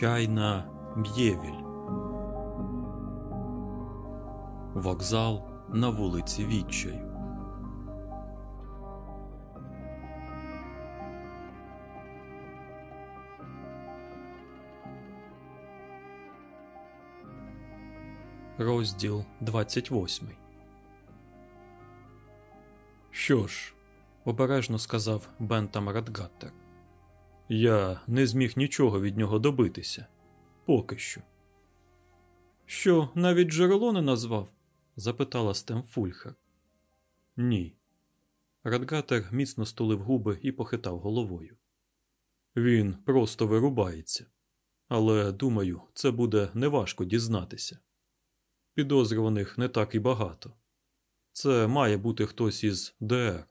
Чайна Б'євіль. Вокзал на вулиці Відчаю. Розділ 28 Що ж, обережно сказав Бентам Радгаттер. Я не зміг нічого від нього добитися. Поки що. Що, навіть джерело не назвав? запитала Стемфульхер. Ні. Радгатер міцно стулив губи і похитав головою. Він просто вирубається. Але, думаю, це буде неважко дізнатися. Підозрюваних не так і багато. Це має бути хтось із ДР.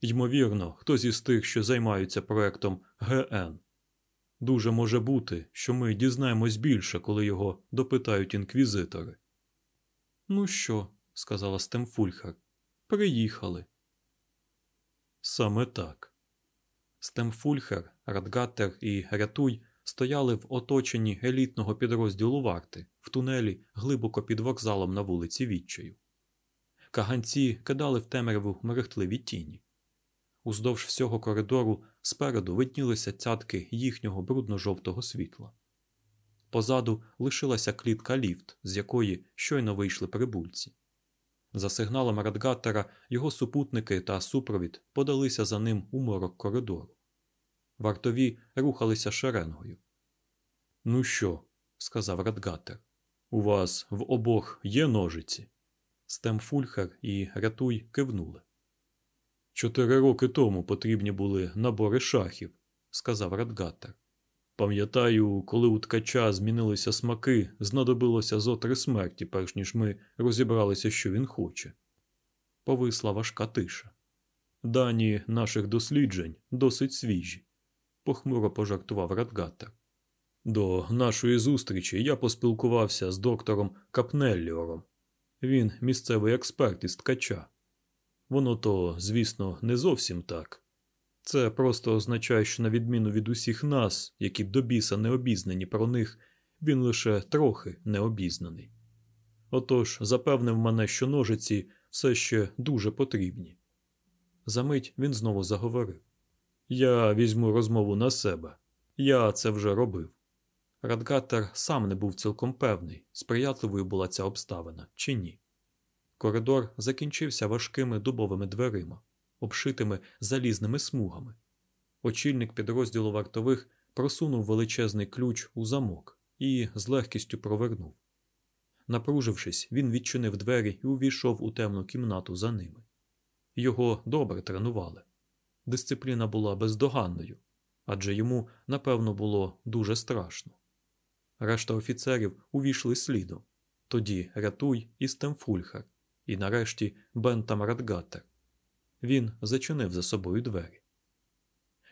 Ймовірно, хтось із тих, що займаються проектом ГН. Дуже може бути, що ми дізнаємось більше, коли його допитають інквізитори. Ну що, сказала Стемфульхар, приїхали. Саме так. Стемфульхар, Радгаттер і Рятуй стояли в оточенні елітного підрозділу варти в тунелі глибоко під вокзалом на вулиці Відчаю. Каганці кидали в темряву мерехтливі тіні. Уздовж всього коридору спереду виднілися цятки їхнього брудно-жовтого світла. Позаду лишилася клітка ліфт, з якої щойно вийшли прибульці. За сигналом Радгаттера його супутники та супровід подалися за ним у морок коридору. Вартові рухалися шеренгою. Ну що, сказав Радгаттер, у вас в обох є ножиці? Стемфульхер і Рятуй кивнули. Чотири роки тому потрібні були набори шахів, сказав Радгаттер. Пам'ятаю, коли у ткача змінилися смаки, знадобилося зо три смерті, перш ніж ми розібралися, що він хоче. Повисла важка тиша. Дані наших досліджень досить свіжі, похмуро пожартував Радгаттер. До нашої зустрічі я поспілкувався з доктором Капнелліором. Він місцевий експерт із ткача. Воно то, звісно, не зовсім так. Це просто означає, що, на відміну від усіх нас, які до біса не обізнані про них, він лише трохи необізнаний. Отож, запевнив мене, що ножиці все ще дуже потрібні. Замить він знову заговорив Я візьму розмову на себе. Я це вже робив. Радгаттер сам не був цілком певний, сприятливою була ця обставина чи ні. Коридор закінчився важкими дубовими дверима, обшитими залізними смугами. Очільник підрозділу вартових просунув величезний ключ у замок і з легкістю провернув. Напружившись, він відчинив двері і увійшов у темну кімнату за ними. Його добре тренували. Дисципліна була бездоганною, адже йому, напевно, було дуже страшно. Решта офіцерів увійшли слідом, тоді Рятуй і Стемфульхар, і нарешті Бентам Радгаттер. Він зачинив за собою двері.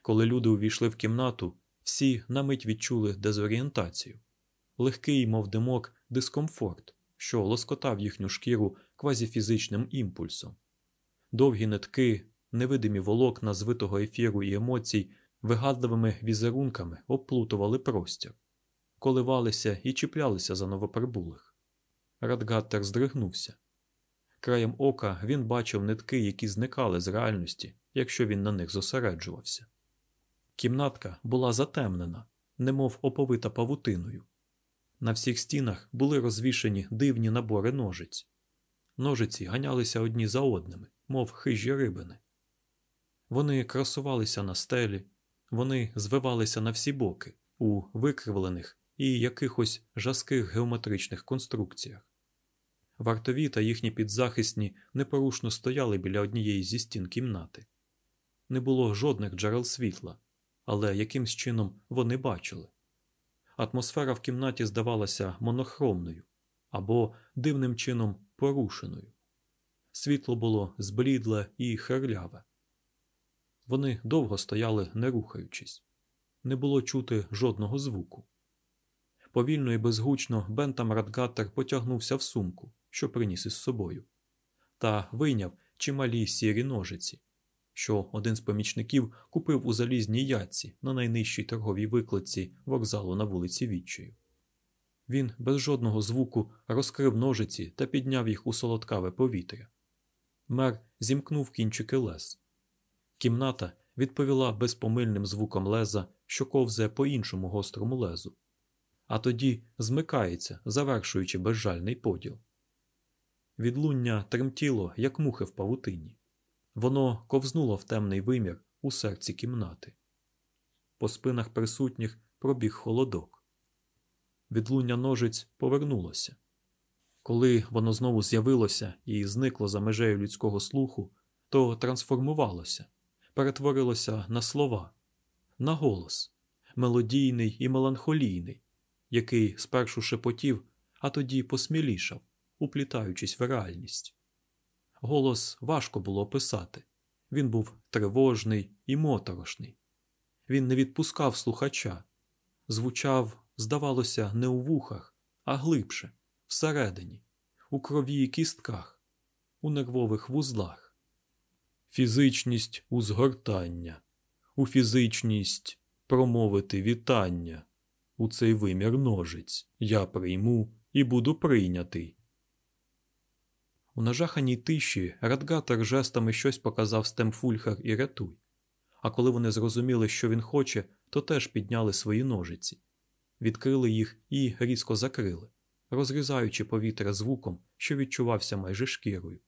Коли люди увійшли в кімнату, всі на мить відчули дезорієнтацію, легкий, мов димок, дискомфорт, що лоскотав їхню шкіру квазіфізичним імпульсом. Довгі нитки, невидимі волокна звитого ефіру і емоцій, вигадливими візерунками оплутували простір, коливалися і чіплялися за новоприбулих. Радгаттер здригнувся. Краєм ока він бачив нитки, які зникали з реальності, якщо він на них зосереджувався. Кімнатка була затемнена, немов оповита павутиною. На всіх стінах були розвішені дивні набори ножиць. Ножиці ганялися одні за одними, мов хижі рибини. Вони красувалися на стелі, вони звивалися на всі боки у викривлених і якихось жаских геометричних конструкціях. Вартові та їхні підзахисні непорушно стояли біля однієї зі стін кімнати. Не було жодних джерел світла, але якимсь чином вони бачили. Атмосфера в кімнаті здавалася монохромною або дивним чином порушеною. Світло було зблідле і херляве. Вони довго стояли, не рухаючись, не було чути жодного звуку. Повільно і безгучно Бентам Радгаттер потягнувся в сумку, що приніс із собою, та вийняв чималі сірі ножиці. що один з помічників купив у залізній ятці на найнижчій торговій викладці вокзалу на вулиці Відчаю. Він без жодного звуку розкрив ножиці та підняв їх у солодкаве повітря. Мер зімкнув кінчики лез. Кімната відповіла безпомильним звуком леза, що ковзе по іншому гострому лезу, а тоді змикається, завершуючи безжальний поділ. Відлуння тремтіло, як мухи в павутині. Воно ковзнуло в темний вимір у серці кімнати. По спинах присутніх пробіг холодок. Відлуння ножиць повернулося. Коли воно знову з'явилося і зникло за межею людського слуху, то трансформувалося, перетворилося на слова, на голос, мелодійний і меланхолійний, який спершу шепотів, а тоді посмілішав, уплітаючись в реальність. Голос важко було описати. Він був тривожний і моторошний. Він не відпускав слухача, звучав, здавалося, не у вухах, а глибше, всередині, у крові і кістках, у нервових вузлах. Фізичність у згортання, у фізичність промовити вітання. У цей вимір ножиць я прийму і буду прийнятий. У нажаханій тиші Радгатер жестами щось показав Стемфульхар і Рятуй. А коли вони зрозуміли, що він хоче, то теж підняли свої ножиці, відкрили їх і різко закрили, розрізаючи повітря звуком, що відчувався майже шкірою.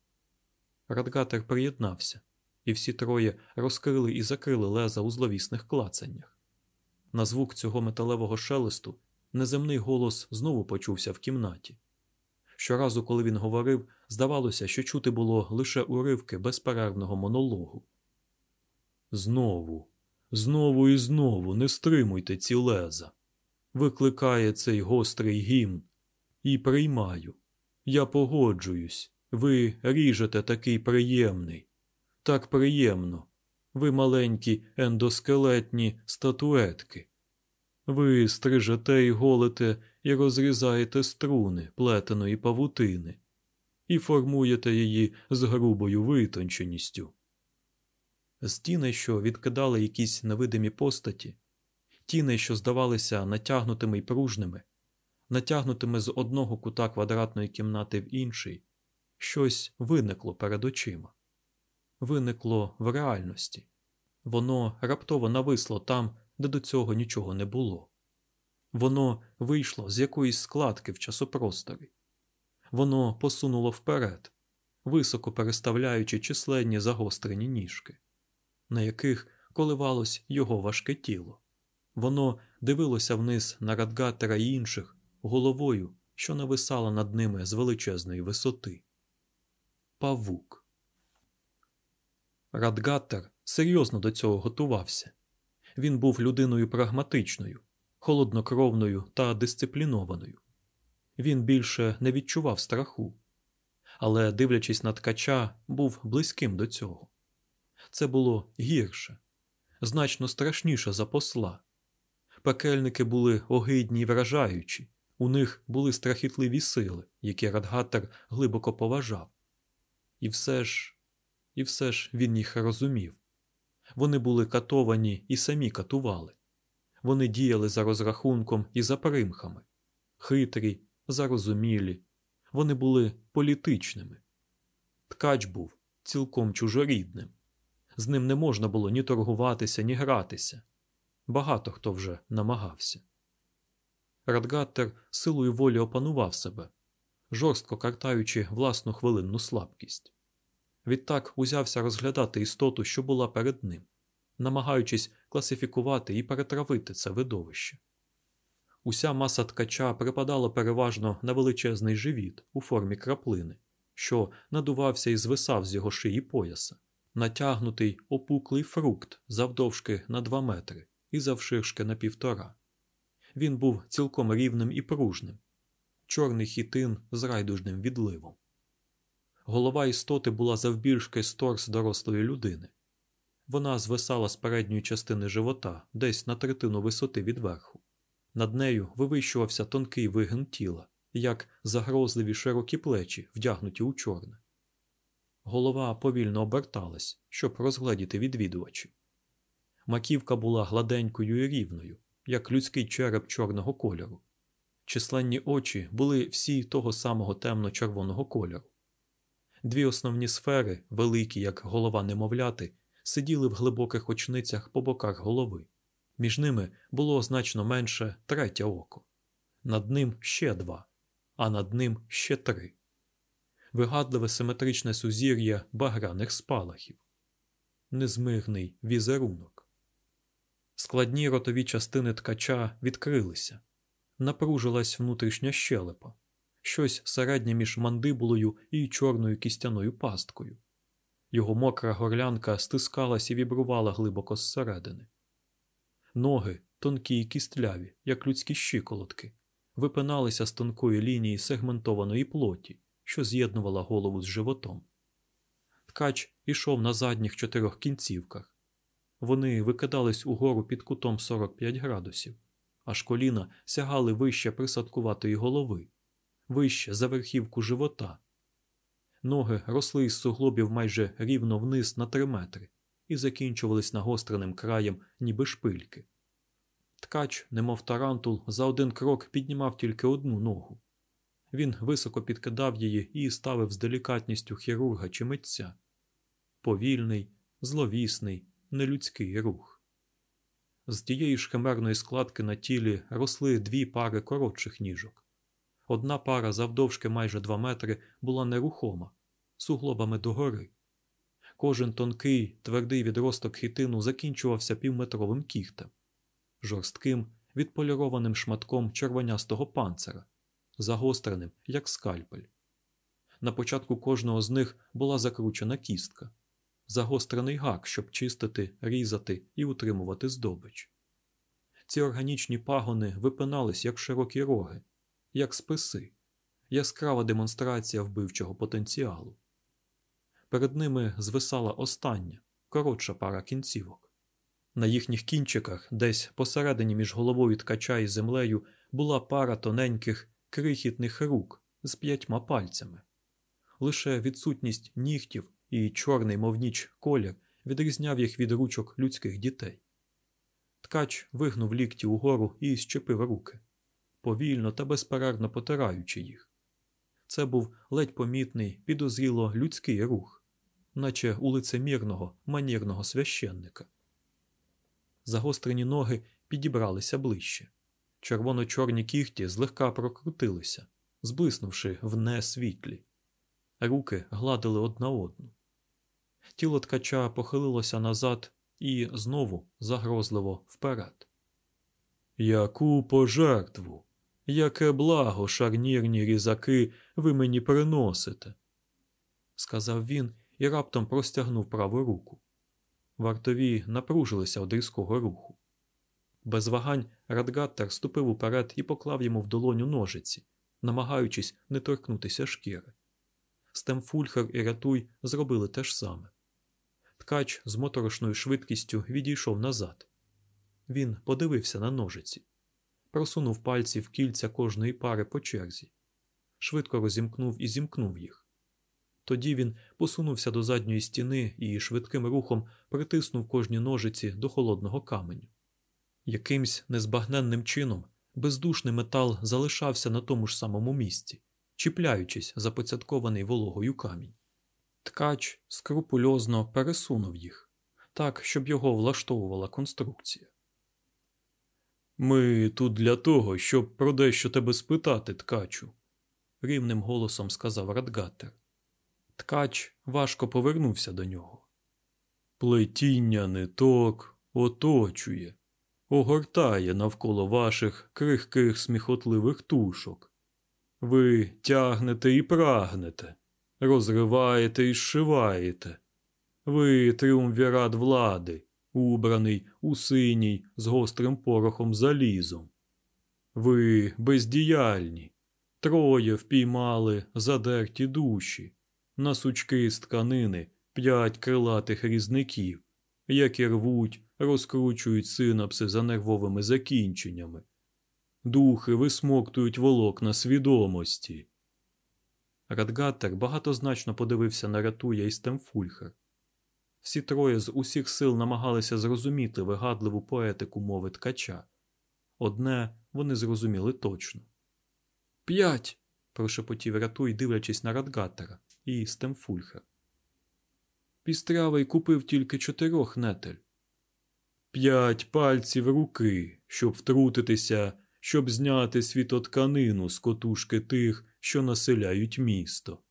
Радгатер приєднався, і всі троє розкрили і закрили леза у зловісних клацаннях. На звук цього металевого шелесту неземний голос знову почувся в кімнаті. Щоразу, коли він говорив, здавалося, що чути було лише уривки безперервного монологу. Знову, знову і знову не стримуйте ці леза. Викликає цей гострий гімн. І приймаю. Я погоджуюсь. Ви ріжете такий приємний. Так приємно. Ви маленькі ендоскелетні статуетки. Ви стрижете і голите і розрізаєте струни плетеної павутини і формуєте її з грубою витонченістю. Стіни, що відкидали якісь невидимі постаті, тіни, що здавалися натягнутими й пружними, натягнутими з одного кута квадратної кімнати в інший, щось виникло перед очима, виникло в реальності, воно раптово нависло там, де до цього нічого не було. Воно вийшло з якоїсь складки в часопросторі. Воно посунуло вперед, високо переставляючи численні загострені ніжки, на яких коливалось його важке тіло. Воно дивилося вниз на Радгатера і інших головою, що нависала над ними з величезної висоти. Павук. Радгатер серйозно до цього готувався. Він був людиною прагматичною, холоднокровною та дисциплінованою. Він більше не відчував страху, але, дивлячись на ткача, був близьким до цього. Це було гірше, значно страшніше за посла. Пекельники були огидні й вражаючі, у них були страхітливі сили, які Радгатер глибоко поважав. І все ж, і все ж він їх розумів. Вони були катовані і самі катували. Вони діяли за розрахунком і за примхами, хитрі, зарозумілі, вони були політичними. Ткач був цілком чужорідним. З ним не можна було ні торгуватися, ні гратися. Багато хто вже намагався. Радгаттер силою волі опанував себе, жорстко картаючи власну хвилинну слабкість. Відтак узявся розглядати істоту, що була перед ним, намагаючись класифікувати і перетравити це видовище. Уся маса ткача припадала переважно на величезний живіт у формі краплини, що надувався і звисав з його шиї пояса, натягнутий опуклий фрукт завдовжки на два метри і завширшки на півтора. Він був цілком рівним і пружним, чорний хітин з райдужним відливом. Голова істоти була завбільшки з торс дорослої людини. Вона звисала з передньої частини живота десь на третину висоти від верху. Над нею вивищувався тонкий вигин тіла, як загрозливі широкі плечі, вдягнуті у чорне. Голова повільно оберталась, щоб розгледіти відвідувачів. Маківка була гладенькою і рівною, як людський череп чорного кольору. Численні очі були всі того самого темно-червоного кольору. Дві основні сфери, великі, як голова немовляти, сиділи в глибоких очницях по боках голови. Між ними було значно менше третє око, над ним ще два, а над ним ще три. Вигадливе симетричне сузір'я багряних спалахів, незмирний візерунок. Складні ротові частини ткача відкрилися, напружилась внутрішня щелепа, щось середнє між мандибулою і чорною кістяною пасткою. Його мокра горлянка стискалась і вібрувала глибоко зсередини. Ноги, тонкі й кістляві, як людські щиколотки, випиналися з тонкої лінії сегментованої плоті, що з'єднувала голову з животом. Ткач ішов на задніх чотирьох кінцівках. Вони викидались угору під кутом 45 градусів, аж коліна сягали вище присадкуватої голови, вище за верхівку живота. Ноги росли із суглобів майже рівно вниз на три метри і закінчувались нагостреним краєм, ніби шпильки. Ткач, немов тарантул, за один крок піднімав тільки одну ногу. Він високо підкидав її і ставив з делікатністю хірурга чи митця. Повільний, зловісний, нелюдський рух. З тієї ж химерної складки на тілі росли дві пари коротших ніжок. Одна пара завдовжки майже два метри була нерухома, суглобами догори. Кожен тонкий, твердий відросток хітину закінчувався півметровим кігтем, жорстким, відполірованим шматком червонястого панцира, загостреним, як скальпель. На початку кожного з них була закручена кістка, загострений гак, щоб чистити, різати і утримувати здобич. Ці органічні пагони випинались, як широкі роги, як списи, яскрава демонстрація вбивчого потенціалу. Перед ними звисала остання, коротша пара кінцівок. На їхніх кінчиках, десь посередині між головою ткача і землею, була пара тоненьких, крихітних рук з п'ятьма пальцями. Лише відсутність нігтів і чорний, мов ніч, колір відрізняв їх від ручок людських дітей. Ткач вигнув лікті угору і щепив руки, повільно та безперервно потираючи їх. Це був ледь помітний, підозріло людський рух, наче у лицемірного, манірного священника. Загострені ноги підібралися ближче. Червоно-чорні кігті злегка прокрутилися, зблиснувши в несвітлі. Руки гладили одна одну. Тіло ткача похилилося назад і знову загрозливо вперед. Яку пожертву, яке благо, шарнірні різаки, ви мені приносите, сказав він і раптом простягнув праву руку. Вартові напружилися од різкого руху. Без вагань Радгаттер ступив уперед і поклав йому в долоню ножиці, намагаючись не торкнутися шкіри. Стемфульхер і Рятуй зробили те ж саме. Ткач з моторошною швидкістю відійшов назад. Він подивився на ножиці, просунув пальці в кільця кожної пари по черзі, швидко розімкнув і зімкнув їх. Тоді він посунувся до задньої стіни і швидким рухом притиснув кожні ножиці до холодного каменю. Якимсь незбагненним чином бездушний метал залишався на тому ж самому місці, чіпляючись за поцяткований вологою камінь. Ткач скрупульозно пересунув їх так, щоб його влаштовувала конструкція. Ми тут для того, щоб про дещо тебе спитати, ткачу, рівним голосом сказав Радгатер. Ткач важко повернувся до нього. Плетіння ниток оточує, огортає навколо ваших крихких сміхотливих тушок. Ви тягнете і прагнете, розриваєте і зшиваєте. Ви тріумвірат влади, убраний у синій з гострим порохом залізом. Ви бездіяльні, троє впіймали задерті душі, на сучки з тканини п'ять крилатих різників, які рвуть, розкручують синапси за нервовими закінченнями. Духи висмоктують волокна свідомості. Радгаттер багатозначно подивився на Ратуя і Стемфульхер. Всі троє з усіх сил намагалися зрозуміти вигадливу поетику мови ткача. Одне вони зрозуміли точно. П'ять. прошепотів Ратуй, дивлячись на Радгаттера і Стемфульхер. Пістрявий купив тільки чотирьох нетель. П'ять пальців руки, щоб втрутитися, щоб зняти світотканину з котушки тих, що населяють місто.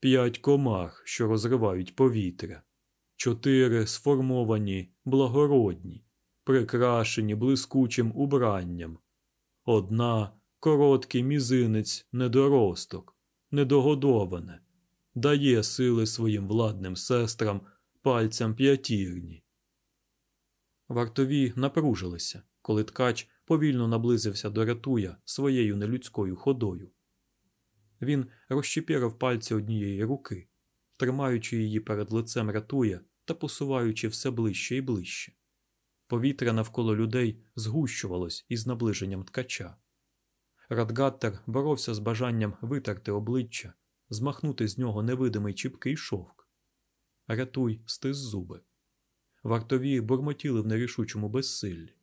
П'ять комах, що розривають повітря, чотири сформовані, благородні, прикрашені блискучим убранням. Одна короткий мізинець недоросток, недогодоване, дає сили своїм владним сестрам пальцям п'ятірні. Вартові напружилися, коли ткач повільно наблизився до рятуя своєю нелюдською ходою. Він розчепірив пальці однієї руки, тримаючи її перед лицем рятуя та посуваючи все ближче і ближче. Повітря навколо людей згущувалось із наближенням ткача. Радгаттер боровся з бажанням витерти обличчя, змахнути з нього невидимий чіпкий шовк. Рятуй стис зуби. Вартові бурмотіли в нерішучому безсиллі.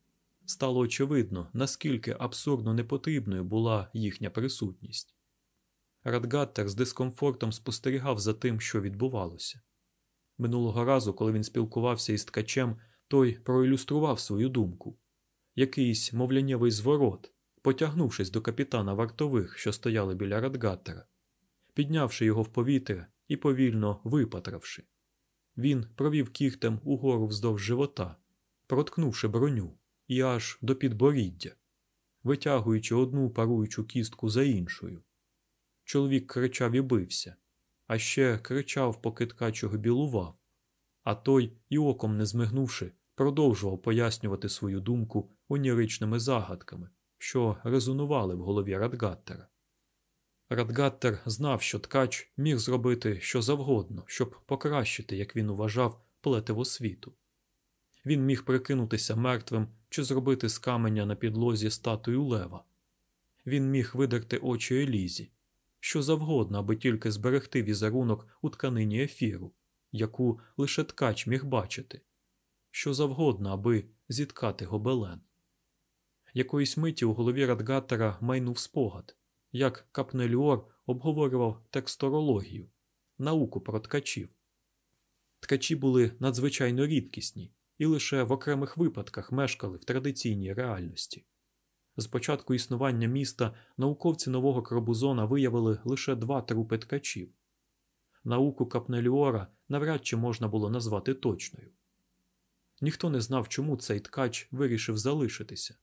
Стало очевидно, наскільки абсурдно непотрібною була їхня присутність. Радгаттер з дискомфортом спостерігав за тим, що відбувалося. Минулого разу, коли він спілкувався із ткачем, той проілюстрував свою думку якийсь мовлянєвий зворот, потягнувшись до капітана вартових, що стояли біля Радгаттера, піднявши його в повітря і повільно випатравши. Він провів кігтем угору вздовж живота, проткнувши броню і аж до підборіддя, витягуючи одну паруючу кістку за іншою. Чоловік кричав і бився, а ще кричав, поки ткачого білував, а той, і оком не змигнувши, продовжував пояснювати свою думку оніричними загадками, що резонували в голові Радгаттера. Радгаттер знав, що ткач міг зробити що завгодно, щоб покращити, як він вважав, плетиво світу. Він міг прикинутися мертвим чи зробити з каменя на підлозі статую лева. Він міг видерти очі Елізі, що завгодно, аби тільки зберегти візерунок у тканині ефіру, яку лише ткач міг бачити, що завгодно, аби зіткати гобелен. Якоїсь миті у голові Радгаттера майнув спогад як Капнелюор обговорював тексторологію, науку про ткачів. Ткачі були надзвичайно рідкісні і лише в окремих випадках мешкали в традиційній реальності. З початку існування міста науковці нового Крабузона виявили лише два трупи ткачів. Науку Капнелюора навряд чи можна було назвати точною. Ніхто не знав, чому цей ткач вирішив залишитися.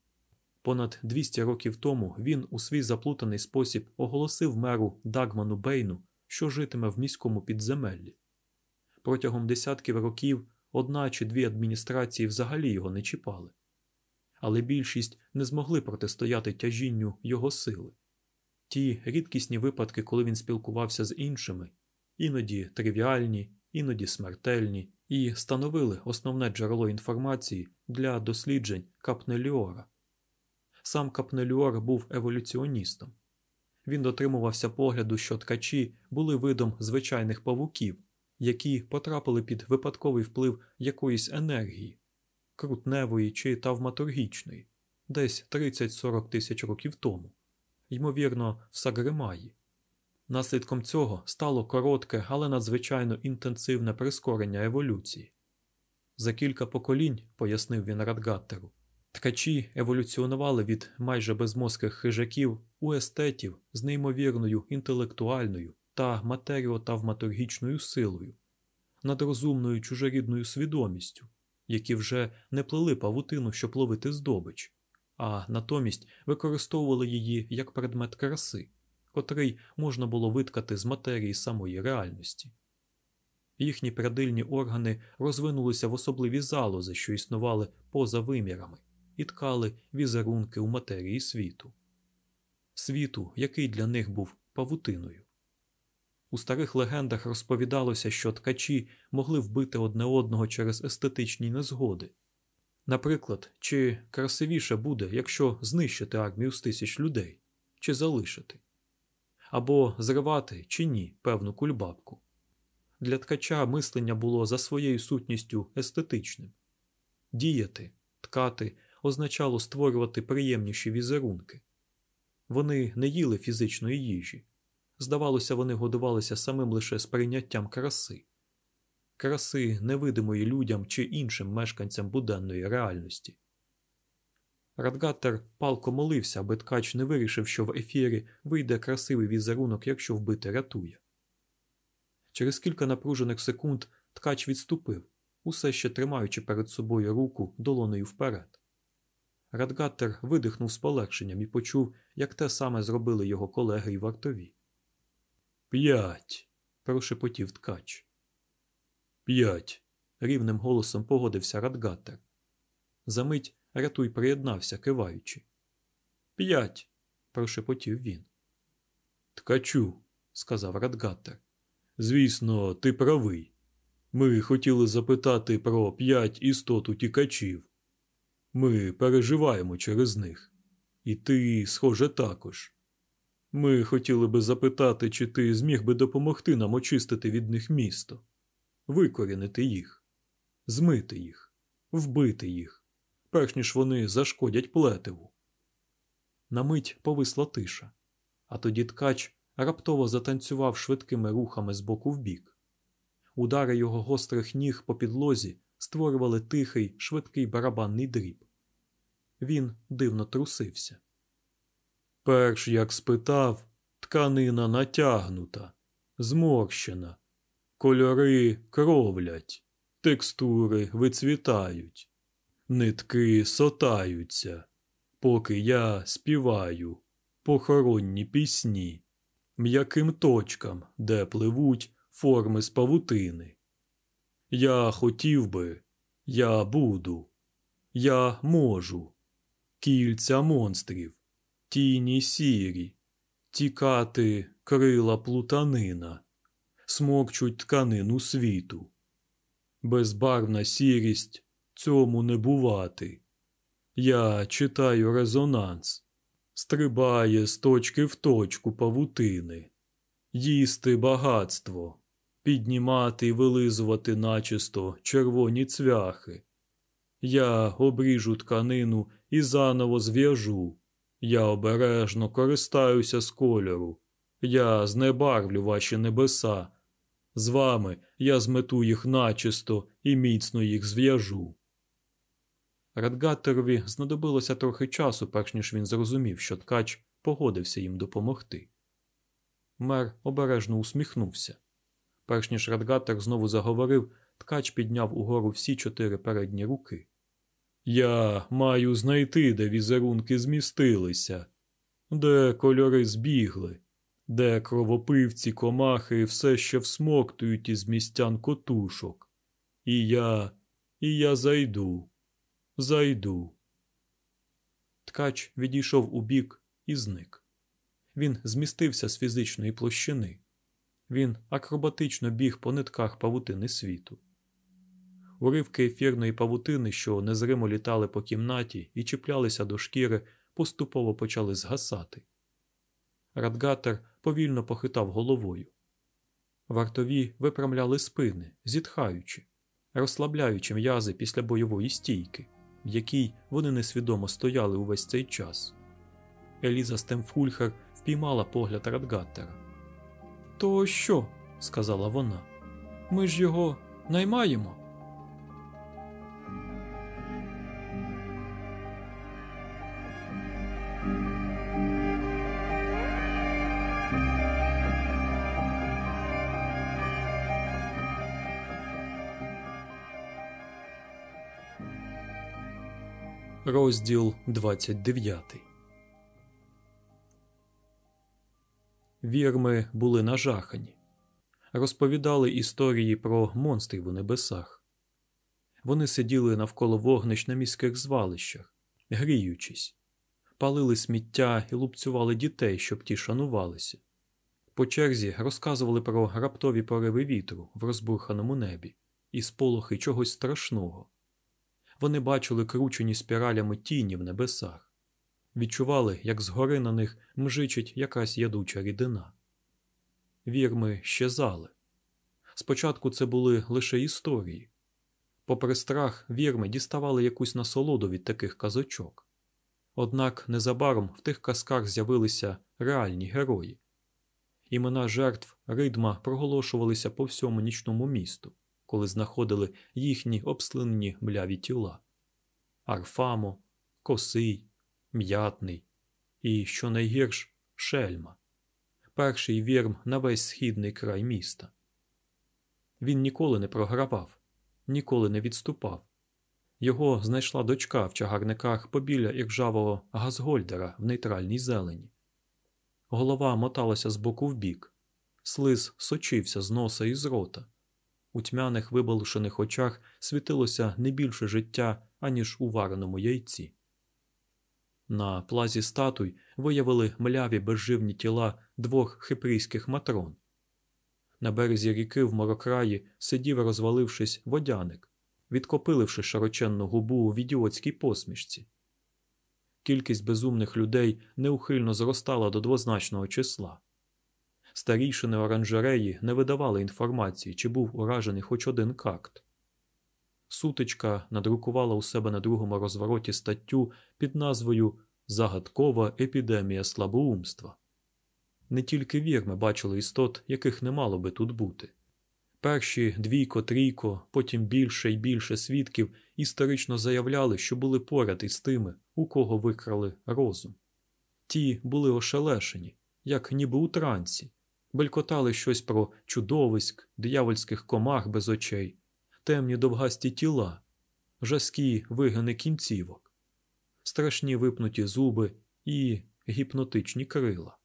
Понад 200 років тому він у свій заплутаний спосіб оголосив меру Дагману Бейну, що житиме в міському підземеллі. Протягом десятків років одна чи дві адміністрації взагалі його не чіпали, але більшість не змогли протистояти тяжінню його сили. Ті рідкісні випадки, коли він спілкувався з іншими, іноді тривіальні, іноді смертельні, і становили основне джерело інформації для досліджень Капнеліора. Сам Капнелюар був еволюціоністом. Він дотримувався погляду, що ткачі були видом звичайних павуків, які потрапили під випадковий вплив якоїсь енергії, крутневої чи тавматургічної, десь 30-40 тисяч років тому, ймовірно, в Сагримаї. Наслідком цього стало коротке, але надзвичайно інтенсивне прискорення еволюції. За кілька поколінь, пояснив він Радгаттеру, Ткачі еволюціонували від майже безмозких хижаків у естетів з неймовірною інтелектуальною та матеріотавматургічною силою, надрозумною чужорідною свідомістю, які вже не плели павутину, щоб ловити здобич, а натомість використовували її як предмет краси, котрий можна було виткати з матерії самої реальності. Їхні прядильні органи розвинулися в особливі залози, що існували поза вимірами і ткали візерунки у матерії світу, світу, який для них був павутиною. У старих легендах розповідалося, що ткачі могли вбити одне одного через естетичні незгоди. Наприклад, чи красивіше буде, якщо знищити армію з тисяч людей, чи залишити. або зривати чи ні певну кульбабку. Для ткача мислення було за своєю сутністю естетичним. Діяти, ткати означало створювати приємніші візерунки. Вони не їли фізичної їжі. Здавалося, вони годувалися самим лише сприйняттям краси, краси, невидимої людям чи іншим мешканцям буденної реальності. Радгаттер палко молився, аби ткач не вирішив, що в ефірі вийде красивий візерунок, якщо вбити рятує. Через кілька напружених секунд ткач відступив, усе ще тримаючи перед собою руку долонею вперед. Радгаттер видихнув з полегшенням і почув, як те саме зробили його колеги й вартові. П'ять. прошепотів ткач. П'ять. рівним голосом погодився Радгаттер. Замить рятуй приєднався, киваючи. П'ять. прошепотів він. Ткачу, сказав Радгаттер. Звісно, ти правий. Ми хотіли запитати про п'ять істот утікачів. Ми переживаємо через них. І ти, схоже, також. Ми хотіли би запитати, чи ти зміг би допомогти нам очистити від них місто, викорінити їх, змити їх, вбити їх, перш ніж вони зашкодять плетиву. На мить повисла тиша, а тоді ткач раптово затанцював швидкими рухами з боку в бік. Удари його гострих ніг по підлозі створювали тихий, швидкий барабанний дріб. Він дивно трусився. Перш як спитав, тканина натягнута, зморщена, кольори кровлять, текстури вицвітають, нитки сотаються, поки я співаю похоронні пісні, м'яким точкам, де пливуть форми з павутини. Я хотів би, я буду, я можу, кільця монстрів тіні сірі, тікати крила плутанина, смокчуть тканину світу. Безбарвна сірість цьому не бувати. Я читаю резонанс, стрибає з точки в точку павутини, їсти багатство, піднімати і вилизувати начисто червоні цвяхи. Я обріжу тканину і заново зв'яжу. Я обережно користаюся з кольору. Я знебарвлю ваші небеса. З вами я змету їх начисто і міцно їх зв'яжу. Радгаттерові знадобилося трохи часу, перш ніж він зрозумів, що ткач погодився їм допомогти. Мер обережно усміхнувся. Перш ніж Радгаттер знову заговорив, ткач підняв угору всі чотири передні руки. Я маю знайти, де візерунки змістилися, де кольори збігли, де кровопивці комахи все ще всмоктують із містян котушок. І я, і я зайду, зайду. Ткач відійшов у бік і зник. Він змістився з фізичної площини. Він акробатично біг по нитках павутини світу. Уривки ефірної павутини, що незримо літали по кімнаті і чіплялися до шкіри, поступово почали згасати. Радгатер повільно похитав головою. Вартові випрямляли спини, зітхаючи, розслабляючи м'язи після бойової стійки, в якій вони несвідомо стояли увесь цей час. Еліза Стемфульхер впіймала погляд Радгаттера. То що? сказала вона. Ми ж його наймаємо. Розділ 29 Вірми були нажахані, розповідали історії про монстрів у небесах. Вони сиділи навколо вогнищ на міських звалищах, гріючись, палили сміття і лупцювали дітей, щоб ті шанувалися. По черзі розказували про раптові пориви вітру в розбурханому небі і сполохи чогось страшного. Вони бачили кручені спіралями тіні в небесах, відчували, як згори на них мжичить якась ядуча рідина. вірми щезали. Спочатку це були лише історії. Попри страх, вірми діставали якусь насолоду від таких казочок. Однак незабаром в тих казках з'явилися реальні герої. Імена жертв ридма проголошувалися по всьому нічному місту, коли знаходили їхні обслинені мляві тіла Арфамо, Косий, М'ятний і, що найгірш, Шельма, перший вірм на весь східний край міста. Він ніколи не програвав, ніколи не відступав. Його знайшла дочка в чагарниках побіля іржавого Газгольдера в нейтральній зелені. Голова моталася з боку в бік, слиз сочився з носа і з рота. У тьмяних вибалушених очах світилося не більше життя, аніж у вареному яйці. На плазі статуй виявили мляві безживні тіла двох хипрійських матрон. На березі ріки в морокраї сидів, розвалившись, водяник, відкопиливши широченну губу у ідіотській посмішці. Кількість безумних людей неухильно зростала до двозначного числа. Старійшини оранжереї не видавали інформації, чи був уражений хоч один какт. Сутичка надрукувала у себе на другому розвороті статтю під назвою Загадкова епідемія слабоумства. Не тільки вірми бачили істот, яких не мало би тут бути. Перші двійко, трійко, потім більше і більше свідків історично заявляли, що були поряд із тими, у кого викрали розум. Ті були ошелешені, як ніби у трансі, белькотали щось про чудовиськ, диявольських комах без очей, темні довгасті тіла, жаскі вигини кінцівок, страшні випнуті зуби і гіпнотичні крила.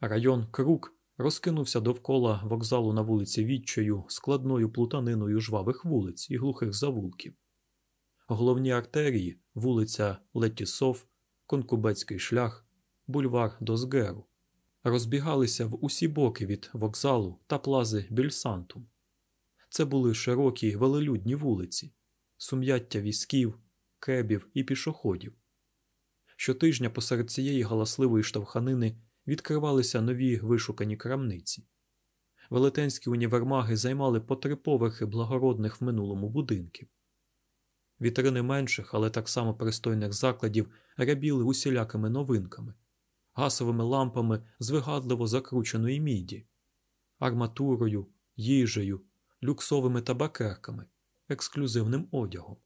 Район Крук розкинувся довкола вокзалу на вулиці Відчаю складною плутаниною жвавих вулиць і глухих завулків. Головні артерії, вулиця Летісов, Конкубецький шлях, бульвар Дозгеру, розбігалися в усі боки від вокзалу та плази Більсантум. Це були широкі велелюдні вулиці, сум'яття візків, кебів і пішоходів. Щотижня посеред цієї галасливої штовханини відкривалися нові вишукані крамниці. Велетенські універмаги займали по три поверхи благородних в минулому будинків. Вітрини менших, але так само пристойних закладів рябіли усілякими новинками, гасовими лампами з вигадливо закрученої міді, арматурою, їжею, люксовими табакерками, ексклюзивним одягом.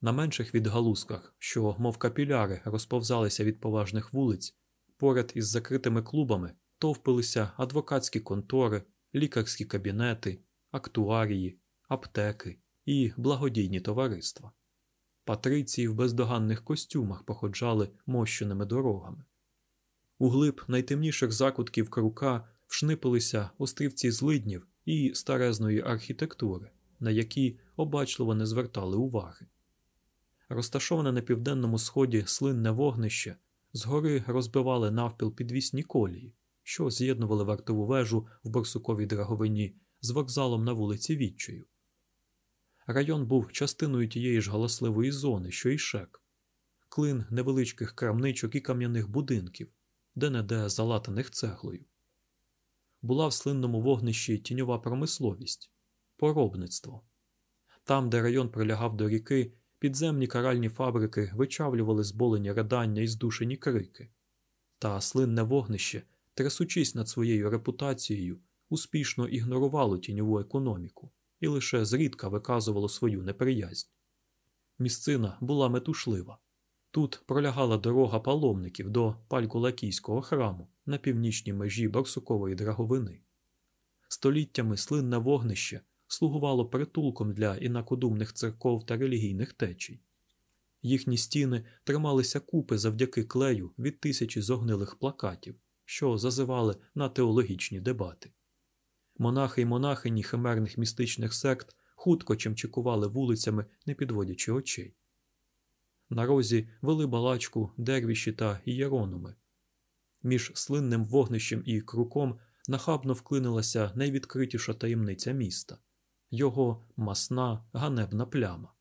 На менших відгалузках, що, мов капіляри, розповзалися від поважних вулиць, поряд із закритими клубами товпилися адвокатські контори, лікарські кабінети, актуарії, аптеки і благодійні товариства. Патриції в бездоганних костюмах походжали мощеними дорогами. У глиб найтемніших закутків крука вшнипилися острівці злиднів і старезної архітектури, на які обачливо не звертали уваги. Розташоване на південному сході слинне вогнище згори розбивали навпіл підвісні колії, що з'єднували вартову вежу в Борсуковій драговині з вокзалом на вулиці Відчою. Район був частиною тієї ж галасливої зони, що й шек, клин невеличких крамничок і кам'яних будинків, де не де залатаних цеглою. Була в слинному вогнищі тіньова промисловість, поробництво. Там, де район прилягав до ріки, підземні каральні фабрики вичавлювали зболені ридання і здушені крики, та слинне вогнище, трясучись над своєю репутацією, успішно ігнорувало тіньову економіку і лише зрідка виказувало свою неприязнь. Місцина була метушлива. Тут пролягала дорога паломників до палькулакійського храму на північній межі Барсукової драговини. Століттями слинне вогнище слугувало притулком для інакодумних церков та релігійних течій. Їхні стіни трималися купи завдяки клею від тисячі зогнилих плакатів, що зазивали на теологічні дебати. Монахи й монахині химерних містичних сект хутко чимчикували вулицями, не підводячи очей. На розі вели балачку дервіші та ієрономи. Між слинним вогнищем і круком нахабно вклинилася найвідкритіша таємниця міста його масна ганебна пляма.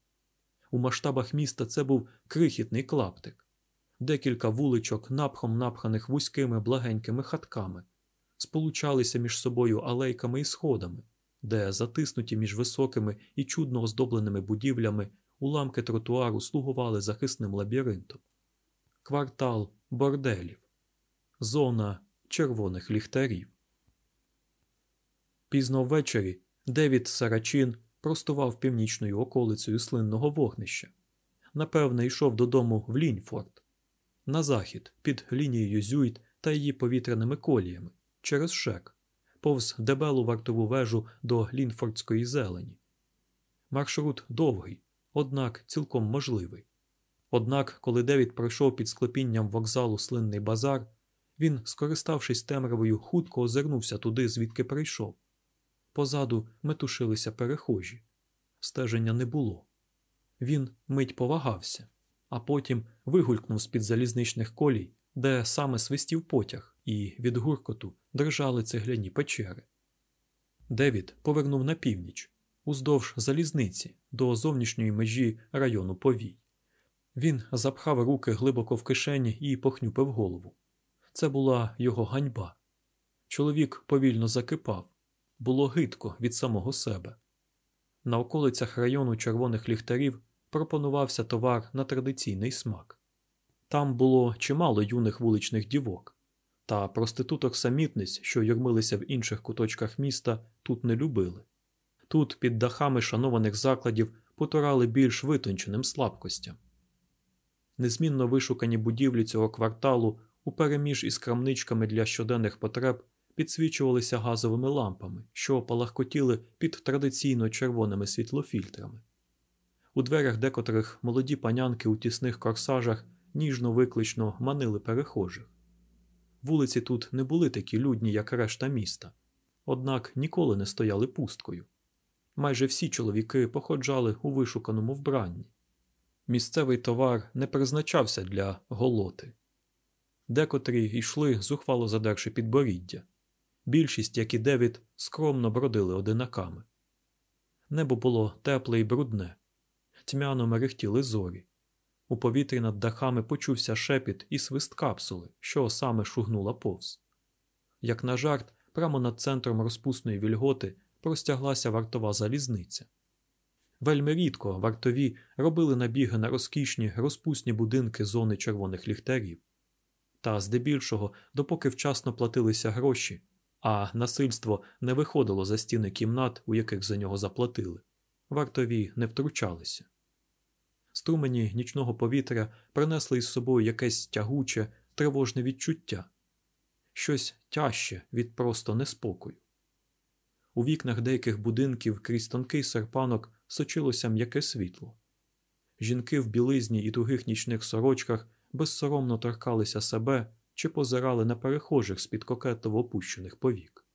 У масштабах міста це був крихітний клаптик, декілька вуличок напхом напханих вузькими благенькими хатками, сполучалися між собою алейками і сходами, де, затиснуті між високими і чудно оздобленими будівлями, уламки тротуару слугували захисним лабіринтом. Квартал борделів, зона червоних ліхтарів. Пізно ввечері Девід Сарачин простував північною околицею слинного вогнища. Напевне, йшов додому в Ліньфорд, на захід під лінією Зюйт та її повітряними коліями через шек, повз дебелу вартову вежу до Лінфордської зелені. Маршрут довгий, однак цілком можливий. Однак, коли Девід пройшов під склепінням вокзалу слинний базар, він, скориставшись темрявою, хутко озирнувся туди, звідки прийшов. Позаду метушилися перехожі. Стеження не було. Він мить повагався, а потім вигулькнув з під залізничних колій, де саме свистів потяг, і від гуркоту дрижали цегляні печери. Девід повернув на північ, уздовж залізниці до зовнішньої межі району повій. Він запхав руки глибоко в кишені і похнюпив голову. Це була його ганьба. Чоловік повільно закипав, було гидко від самого себе. На околицях району червоних ліхтарів пропонувався товар на традиційний смак. Там було чимало юних вуличних дівок, та проституток самітниць, що юрмилися в інших куточках міста, тут не любили. Тут під дахами шанованих закладів потурали більш витонченим слабкостям. Незмінно вишукані будівлі цього кварталу упереміж із крамничками для щоденних потреб підсвічувалися газовими лампами, що палахкотіли під традиційно червоними світлофільтрами. У дверях декотрих молоді панянки у тісних корсажах ніжно виклично манили перехожих. Вулиці тут не були такі людні, як решта міста, однак ніколи не стояли пусткою. Майже всі чоловіки походжали у вишуканому вбранні. Місцевий товар не призначався для голоти. Декотрі йшли, зухвало задерши підборіддя. Більшість, як і Девід, скромно бродили одинаками. Небо було тепле і брудне, тьмяно мерехтіли зорі. У повітрі над дахами почувся шепіт і свист капсули, що саме шугнула повз. Як на жарт, прямо над центром розпусної вільготи простяглася вартова залізниця. Вельми рідко вартові робили набіги на розкішні розпусні будинки зони червоних ліхтарів. Та здебільшого, допоки вчасно платилися гроші, а насильство не виходило за стіни кімнат, у яких за нього заплатили, вартові не втручалися. Струмені нічного повітря принесли із собою якесь тягуче, тривожне відчуття, щось тяжче від просто неспокою. У вікнах деяких будинків крізь тонкий серпанок сочилося м'яке світло. Жінки в білизні і тугих нічних сорочках безсоромно торкалися себе чи позирали на перехожих з під кокетово опущених повік.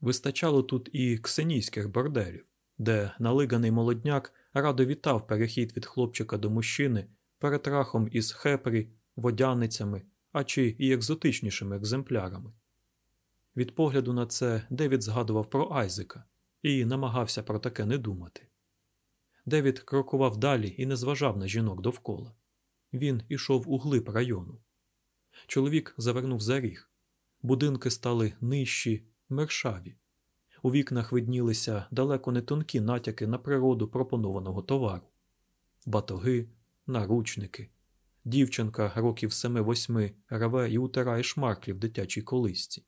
Вистачало тут і ксенійських борделів, де налиганий молодняк радо вітав перехід від хлопчика до мужчини перед рахом із хепрі, водяницями, а чи і екзотичнішими екземплярами. Від погляду на це Девід згадував про Айзека і намагався про таке не думати. Девід крокував далі і не зважав на жінок довкола. Він ішов у глиб району. Чоловік завернув за ріг. Будинки стали нижчі, мершаві. У вікнах виднілися далеко не тонкі натяки на природу пропонованого товару: батоги, наручники. Дівчинка років семи-восьми реве і утирає шмарклі в дитячій колисці.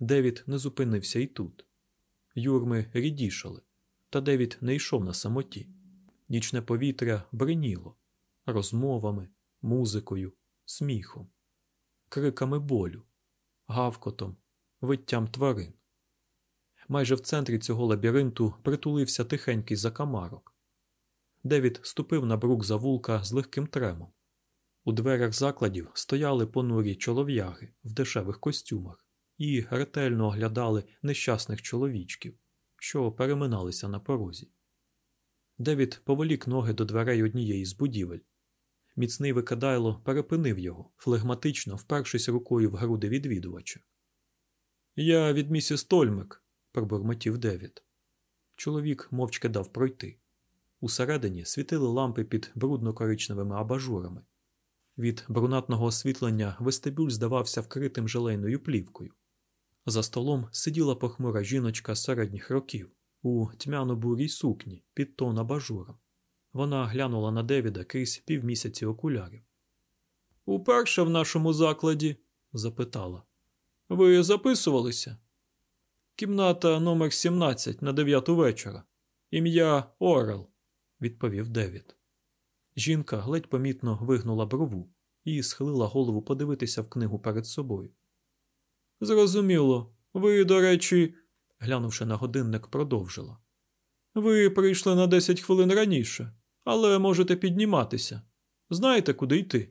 Девід не зупинився і тут. Юрми рідішали, та Девід не йшов на самоті. Нічне повітря бриніло розмовами, музикою, сміхом, криками болю, гавкотом, виттям тварин. Майже в центрі цього лабіринту притулився тихенький закамарок. Девід ступив на брук завулка з легким тремом. У дверях закладів стояли понурі чолов'яги в дешевих костюмах і ретельно оглядали нещасних чоловічків, що переминалися на порозі. Девід поволік ноги до дверей однієї з будівель. Міцний викидайло перепинив його, флегматично впершись рукою в груди відвідувача. Я від місіс Тольмик, пробурмотів Девід. Чоловік мовчки дав пройти. Усередині світили лампи під брудно-коричневими абажурами. Від брунатного освітлення вестибюль здавався вкритим желейною плівкою. За столом сиділа похмура жіночка середніх років у тьмяно-бурій сукні під тон абажура. Вона глянула на Девіда крізь півмісяці окулярів. Уперше в нашому закладі? запитала. Ви записувалися? Кімната номер 17 на дев'яту вечора. Ім'я Орел, відповів Девід. Жінка ледь помітно вигнула брову і схилила голову подивитися в книгу перед собою. Зрозуміло, ви, до речі, глянувши на годинник, продовжила. Ви прийшли на 10 хвилин раніше, але можете підніматися. Знаєте, куди йти?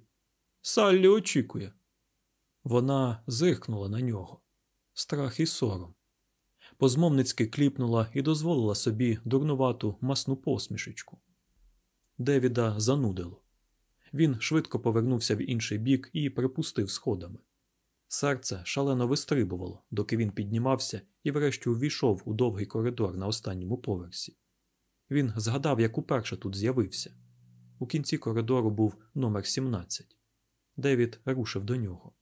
Саллі очікує. Вона зиркнула на нього. Страх і сором. Позмовницьки кліпнула і дозволила собі дурнувату масну посмішечку. Девіда занудило. Він швидко повернувся в інший бік і припустив сходами. Серце шалено вистрибувало, доки він піднімався і врешті увійшов у довгий коридор на останньому поверсі. Він згадав, як уперше тут з'явився. У кінці коридору був номер 17. Девід рушив до нього.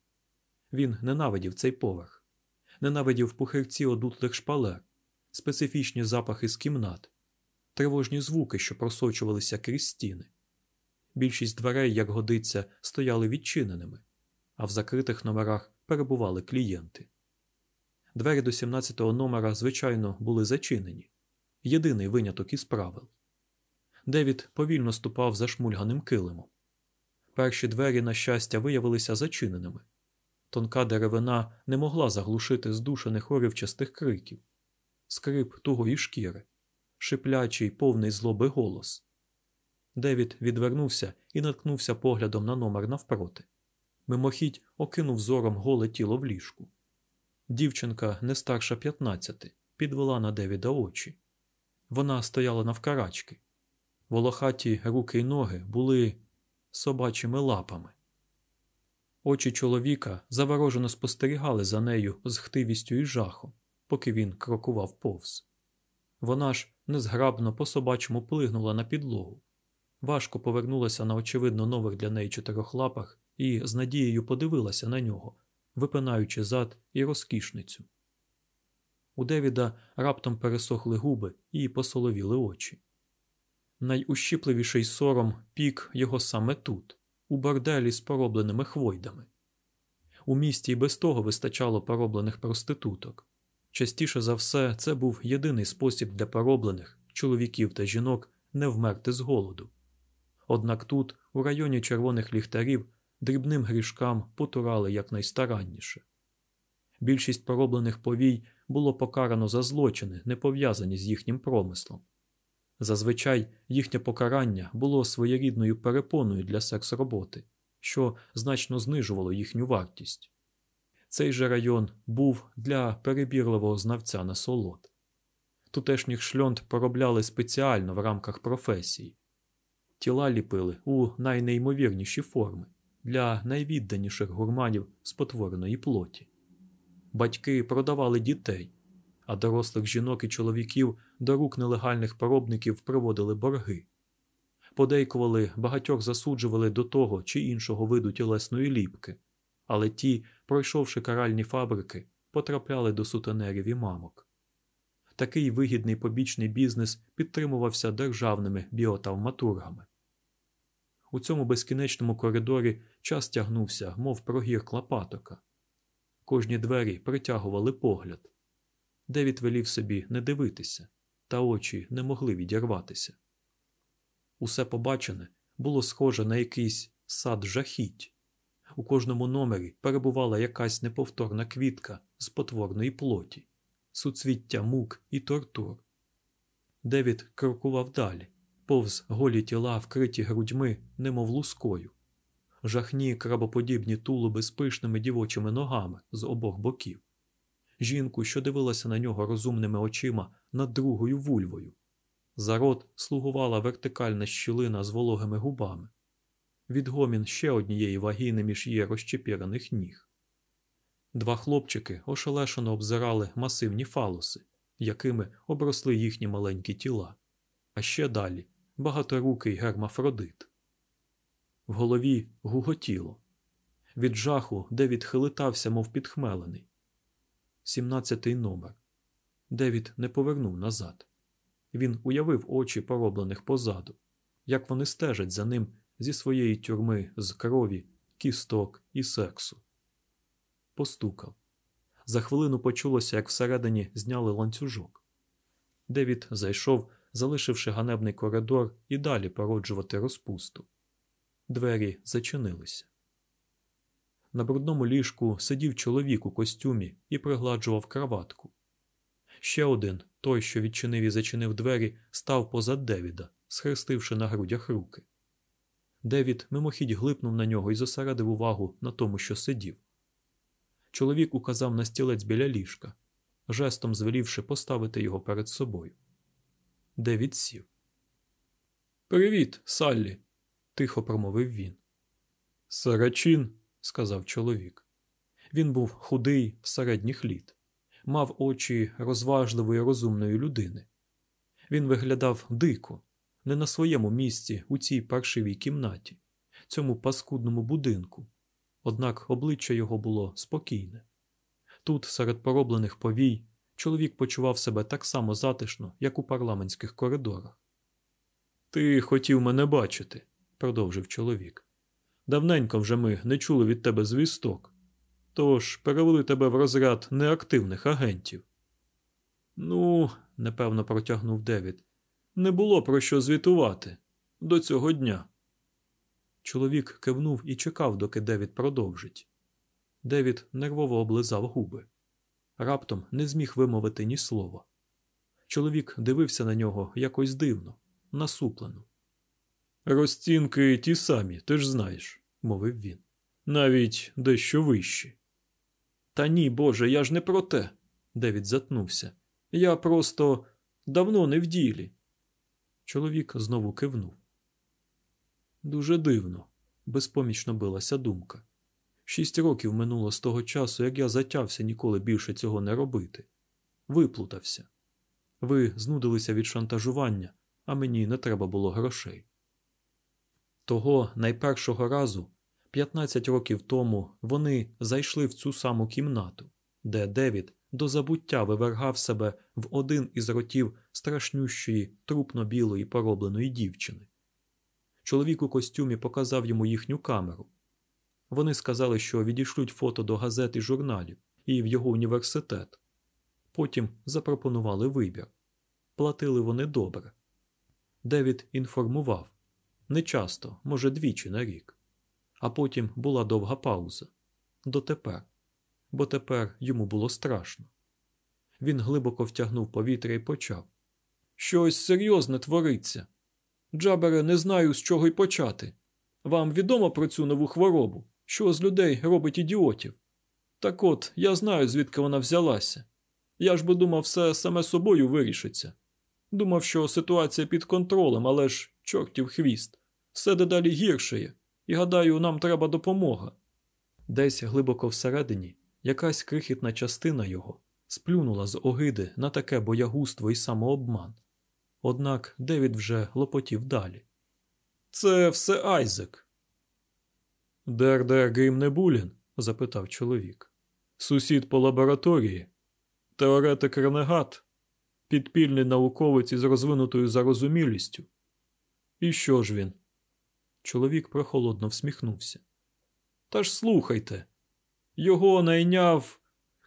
Він ненавидів цей поверх, ненавидів пухирці одутлих шпалер, специфічні запахи з кімнат, тривожні звуки, що просочувалися крізь стіни. Більшість дверей, як годиться, стояли відчиненими, а в закритих номерах перебували клієнти. Двері до 17-го номера, звичайно, були зачинені єдиний виняток із правил. Девід повільно ступав за шмульганим килимом. Перші двері, на щастя, виявилися зачиненими. Тонка деревина не могла заглушити здушених оривчастих криків, скрип тугої шкіри, шиплячий, повний злоби голос. Девід відвернувся і наткнувся поглядом на номер навпроти. Мимохідь окинув зором голе тіло в ліжку. Дівчинка, не старша 15, підвела на Девіда очі. Вона стояла навкарачки. Волохаті руки й ноги були собачими лапами. Очі чоловіка заворожено спостерігали за нею з хтивістю і жахом, поки він крокував повз. Вона ж незграбно по собачому плигнула на підлогу, важко повернулася на очевидно нових для неї чотирьох лапах і з надією подивилася на нього, випинаючи зад і розкішницю. У Девіда раптом пересохли губи і посоловіли очі. Найущіпливіший сором пік його саме тут, у борделі з поробленими хвойдами. У місті й без того вистачало пороблених проституток. Частіше за все, це був єдиний спосіб для пороблених чоловіків та жінок не вмерти з голоду. Однак тут, у районі червоних ліхтарів, дрібним грішкам потурали якнайстаранніше. Більшість пороблених повій було покарано за злочини, не пов'язані з їхнім промислом. Зазвичай їхнє покарання було своєрідною перепоною для секс-роботи, що значно знижувало їхню вартість. Цей же район був для перебірливого знавця насолод. Тутешніх шльонд поробляли спеціально в рамках професії, тіла ліпили у найнеймовірніші форми для найвідданіших гурманів спотвореної плоті. Батьки продавали дітей, а дорослих жінок і чоловіків до рук нелегальних поробників приводили борги. Подейкували, багатьох засуджували до того чи іншого виду тілесної ліпки, але ті, пройшовши каральні фабрики, потрапляли до сутенерів і мамок. Такий вигідний побічний бізнес підтримувався державними біотавматургами. У цьому безкінечному коридорі час тягнувся, мов прогір клапатока. Кожні двері притягували погляд. Девід велів собі не дивитися, та очі не могли відірватися. Усе побачене було схоже на якийсь сад жахіть. У кожному номері перебувала якась неповторна квітка з потворної плоті, суцвіття мук і тортур. Девід крокував далі, повз голі тіла, вкриті грудьми, немов лускою, жахні крабоподібні тулуби з пишними дівочими ногами з обох боків, жінку, що дивилася на нього розумними очима над другою вульвою. За рот слугувала вертикальна щілина з вологими губами, відгомін ще однієї вагіни між її розчепірених ніг. Два хлопчики ошелешено обзирали масивні фалоси, якими обросли їхні маленькі тіла, а ще далі багаторукий гермафродит. В голові гуготіло. Від жаху Девід хилитався, мов підхмелений. сімнадцятий номер. Девід не повернув назад. Він уявив очі пороблених позаду, як вони стежать за ним зі своєї тюрми з крові, кісток і сексу. Постукав. За хвилину почулося, як всередині зняли ланцюжок. Девід зайшов, залишивши ганебний коридор і далі породжувати розпусту. Двері зачинилися. На брудному ліжку сидів чоловік у костюмі і пригладжував краватку. Ще один, той, що відчинив і зачинив двері, став позад Девіда, схрестивши на грудях руки. Девід мимохідь глипнув на нього і зосередив увагу на тому, що сидів. Чоловік указав на стілець біля ліжка, жестом звелівши поставити його перед собою. Девід сів. Привіт, Саллі, тихо промовив він. Сарачин, сказав чоловік. Він був худий середніх літ, мав очі розважливої розумної людини. Він виглядав дико, не на своєму місці у цій паршивій кімнаті, цьому паскудному будинку, однак обличчя його було спокійне. Тут, серед пороблених повій, чоловік почував себе так само затишно, як у парламентських коридорах. Ти хотів мене бачити, продовжив чоловік. Давненько вже ми не чули від тебе звісток, тож перевели тебе в розряд неактивних агентів. Ну, непевно протягнув Девід, не було про що звітувати до цього дня. Чоловік кивнув і чекав, доки Девід продовжить. Девід нервово облизав губи. Раптом не зміг вимовити ні слова. Чоловік дивився на нього якось дивно, насуплено. Розцінки ті самі, ти ж знаєш, мовив він. Навіть дещо вищі. Та ні, Боже, я ж не про те. Девід затнувся. Я просто давно не в ділі. Чоловік знову кивнув. Дуже дивно, безпомічно билася думка. Шість років минуло з того часу, як я затявся ніколи більше цього не робити. Виплутався. Ви знудилися від шантажування, а мені не треба було грошей. Того найпершого разу, 15 років тому, вони зайшли в цю саму кімнату, де Девід до забуття вивергав себе в один із ротів страшнющої трупно-білої поробленої дівчини. Чоловік у костюмі показав йому їхню камеру. Вони сказали, що відійшлють фото до газет і журналів і в його університет. Потім запропонували вибір. Платили вони добре. Девід інформував не часто, може, двічі на рік. А потім була довга пауза. Дотепер. Бо тепер йому було страшно. Він глибоко втягнув повітря і почав. Щось серйозне твориться. Джабере, не знаю, з чого й почати. Вам відомо про цю нову хворобу, що з людей робить ідіотів? Так от, я знаю, звідки вона взялася. Я ж би думав, все саме собою вирішиться. Думав, що ситуація під контролем, але ж чортів хвіст, все дедалі гіршає, і гадаю, нам треба допомога. Десь глибоко всередині якась крихітна частина його сплюнула з огиди на таке боягузтво і самообман. Однак Девід вже лопотів далі. Це все Айзек. Дер дер Грім Небулін? запитав чоловік. Сусід по лабораторії, теоретик ренегат, підпільний науковець із розвинутою зарозумілістю. І що ж він? Чоловік прохолодно всміхнувся. Та ж слухайте. Його найняв.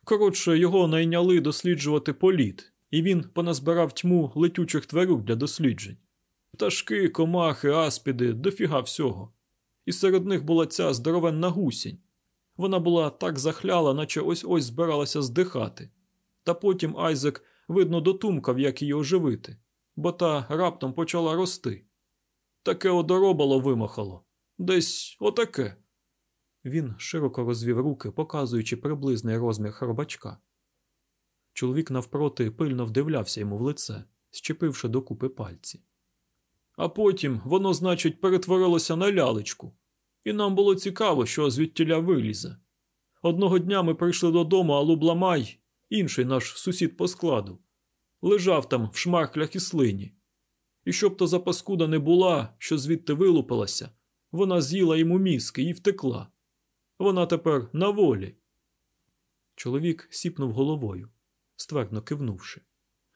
Коротше, його найняли досліджувати політ, і він поназбирав тьму летючих тварюк для досліджень. Пташки, комахи, аспіди, дофіга всього. І серед них була ця здоровенна гусінь. Вона була так захляла, наче ось ось збиралася здихати. Та потім Айзек, видно, дотумкав, як її оживити, бо та раптом почала рости. Таке одоробало вимахало. Десь отаке. Він широко розвів руки, показуючи приблизний розмір хробачка. Чоловік навпроти пильно вдивлявся йому в лице, щепивши докупи пальці. А потім воно, значить, перетворилося на лялечку, і нам було цікаво, що звідтіля вилізе. Одного дня ми прийшли додому, а Лубламай, інший наш сусід по складу, лежав там в шмарклях і слині. І щоб то запаскуда не була, що звідти вилупилася, вона з'їла йому мізки і втекла. Вона тепер на волі. Чоловік сіпнув головою, ствердно кивнувши.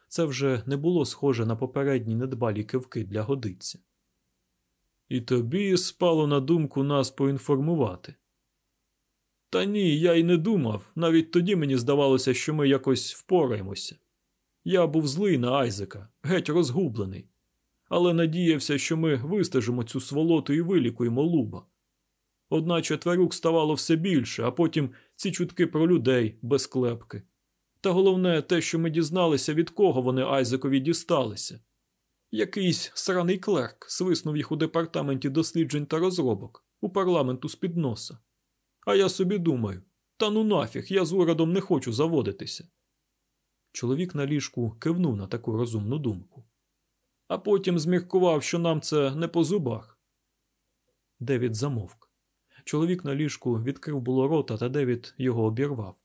Це вже не було схоже на попередні недбалі кивки для годиться. І тобі спало на думку нас поінформувати. Та ні, я й не думав. Навіть тоді мені здавалося, що ми якось впораємося. Я був злий на Айзека, геть розгублений, але надіявся, що ми вистежимо цю сволоту і вилікуємо луба. Одначе тварюк ставало все більше, а потім ці чутки про людей без клепки. Та головне те, що ми дізналися, від кого вони Айзекові дісталися. Якийсь сраний клерк свиснув їх у департаменті досліджень та розробок, у парламенту з-під носа. А я собі думаю, та ну нафіг, я з урядом не хочу заводитися. Чоловік на ліжку кивнув на таку розумну думку. А потім зміркував, що нам це не по зубах. Девід замовк. Чоловік на ліжку відкрив було рота, та Девід його обірвав.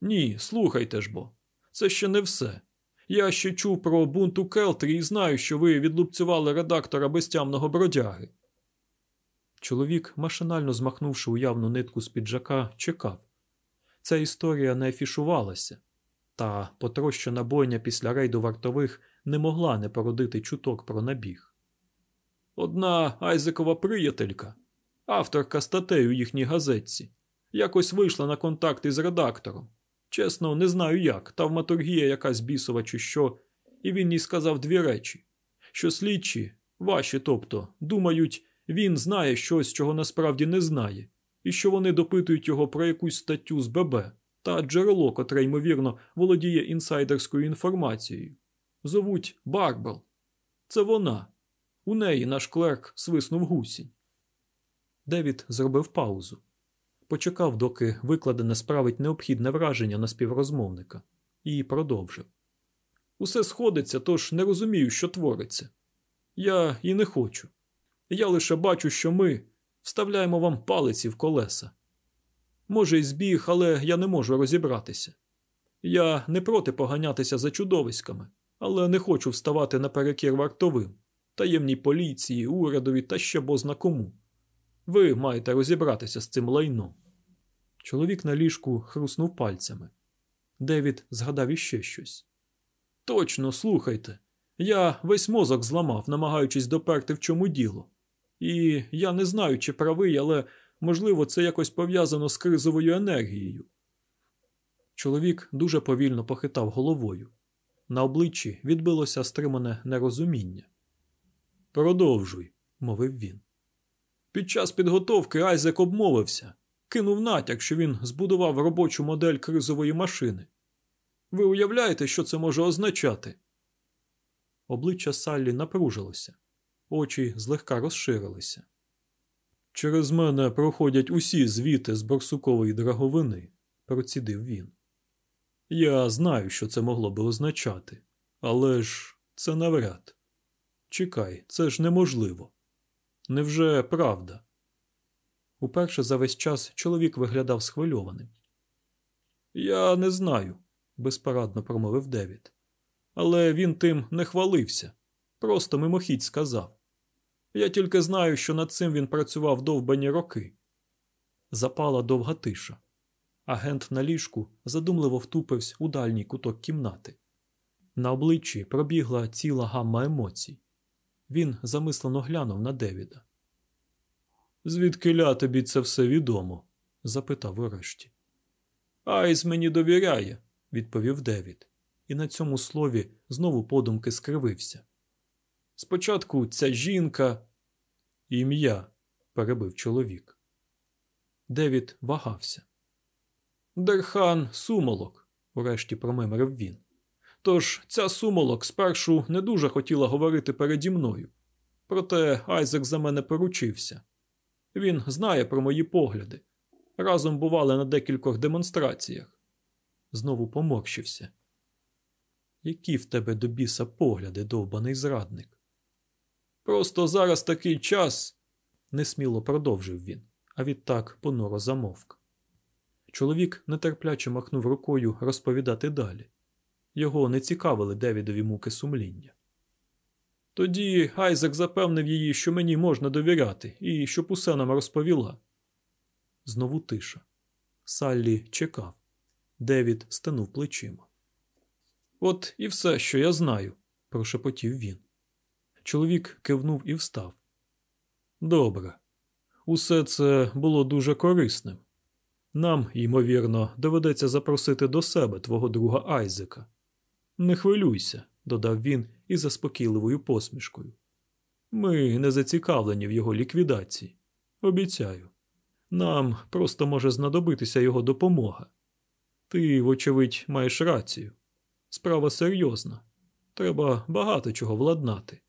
Ні, слухайте ж бо, це ще не все. Я ще чув про бунт у Келтрі і знаю, що ви відлупцювали редактора безтямного бродяги. Чоловік, машинально змахнувши уявну нитку з піджака, чекав. Ця історія не афішувалася, та потрощена бойня після рейду вартових не могла не породити чуток про набіг. Одна Айзекова приятелька, авторка статей у їхній газетці, якось вийшла на контакт із редактором. Чесно, не знаю як, тавматургія якась бісова чи що, і він їй сказав дві речі: що слідчі, ваші, тобто, думають, він знає щось, чого насправді не знає, і що вони допитують його про якусь статтю з ББ та джерело, котре, ймовірно, володіє інсайдерською інформацією. Зовуть Барбел. Це вона. У неї наш клерк свиснув гусінь. Девід зробив паузу. Почекав, доки викладене справить необхідне враження на співрозмовника, і продовжив. Усе сходиться, тож не розумію, що твориться. Я і не хочу. Я лише бачу, що ми вставляємо вам палиці в колеса. Може, й збіг, але я не можу розібратися. Я не проти поганятися за чудовиськами, але не хочу вставати наперекір вартовим, таємній поліції, урядові та ще бозна кому. Ви маєте розібратися з цим лайном. Чоловік на ліжку хруснув пальцями. Девід згадав іще щось. Точно, слухайте. Я весь мозок зламав, намагаючись доперти в чому діло. І я не знаю, чи правий, але, можливо, це якось пов'язано з кризовою енергією. Чоловік дуже повільно похитав головою. На обличчі відбилося стримане нерозуміння. Продовжуй, мовив він. Під час підготовки Айзек обмовився, кинув натяк, що він збудував робочу модель кризової машини. Ви уявляєте, що це може означати? Обличчя Саллі напружилося, очі злегка розширилися. Через мене проходять усі звіти з борсукової драговини, процідив він. Я знаю, що це могло би означати, але ж це навряд. Чекай, це ж неможливо. Невже правда? Уперше за весь час чоловік виглядав схвильованим. Я не знаю, безпорадно промовив Девід. Але він тим не хвалився, просто мимохідь сказав. Я тільки знаю, що над цим він працював довбані роки. Запала довга тиша. Агент на ліжку задумливо втупився у дальній куток кімнати. На обличчі пробігла ціла гамма емоцій. Він замислено глянув на Девіда. Звідки ля тобі це все відомо? запитав урешті. Айс мені довіряє, відповів Девід, і на цьому слові знову подумки скривився. Спочатку ця жінка. Ім'я, перебив чоловік. Девід вагався. Дерхан Сумолок, урешті промимрив він. Тож це Сумолок спершу не дуже хотіла говорити переді мною. Проте Айзек за мене поручився. Він знає про мої погляди. Разом бували на декількох демонстраціях. Знову поморщився. Які в тебе до біса погляди, довбаний зрадник? Просто зараз такий час, несміло продовжив він, а відтак понуро замовк. Чоловік нетерпляче махнув рукою розповідати далі. Його не цікавили Девідові муки сумління. Тоді Айзек запевнив її, що мені можна довіряти, і щоб усе нам розповіла. Знову тиша. Саллі чекав. Девід стенув плечима. От і все, що я знаю, прошепотів він. Чоловік кивнув і встав. Добре. Усе це було дуже корисним. Нам, ймовірно, доведеться запросити до себе твого друга Айзека. Не хвилюйся, додав він із заспокійливою посмішкою. Ми не зацікавлені в його ліквідації. Обіцяю. Нам просто може знадобитися його допомога. Ти, вочевидь, маєш рацію. Справа серйозна. Треба багато чого владнати.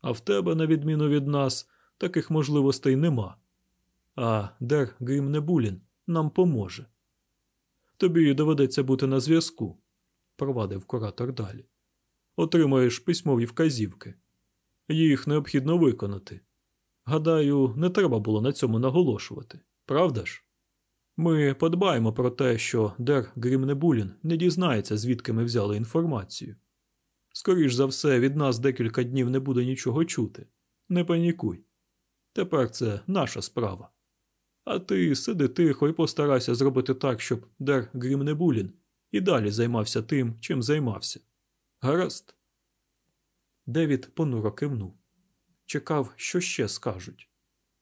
А в тебе, на відміну від нас, таких можливостей нема. А Дер Грімнебулін нам поможе. Тобі доведеться бути на зв'язку, провадив куратор далі. Отримаєш письмові вказівки. Їх необхідно виконати. Гадаю, не треба було на цьому наголошувати, правда ж? Ми подбаємо про те, що Дер Грімнебулін не дізнається, звідки ми взяли інформацію. Скоріш за все, від нас декілька днів не буде нічого чути. Не панікуй. Тепер це наша справа. А ти сиди тихо і постарайся зробити так, щоб Дер Грімнебулін і далі займався тим, чим займався. Гаразд. Девід понуро кивнув. Чекав, що ще скажуть.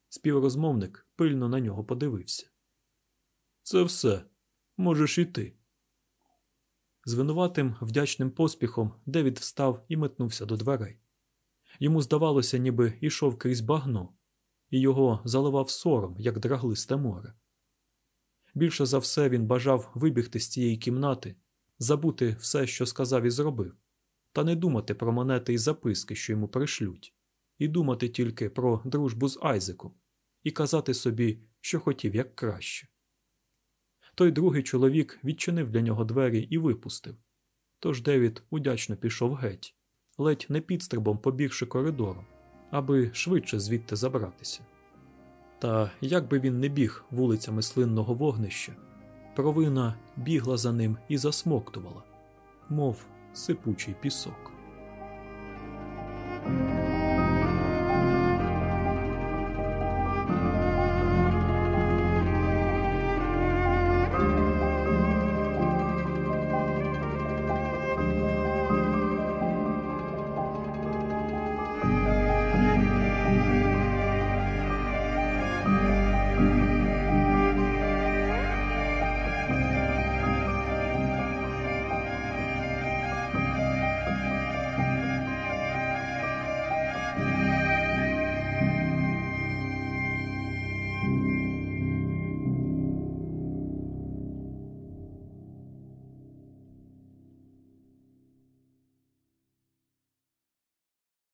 Співрозмовник пильно на нього подивився. Це все. Можеш іти. З винуватим вдячним поспіхом Девід встав і метнувся до дверей. Йому здавалося, ніби йшов крізь багно, і його заливав сором, як драглисте море. Більше за все він бажав вибігти з цієї кімнати, забути все, що сказав і зробив, та не думати про монети і записки, що йому пришлють, і думати тільки про дружбу з Айзеком, і казати собі, що хотів як краще. Той другий чоловік відчинив для нього двері і випустив. Тож Девід удячно пішов геть, ледь не підстрибом побігши коридором, аби швидше звідти забратися. Та як би він не біг вулицями слинного вогнища, провина бігла за ним і засмоктувала, мов сипучий пісок.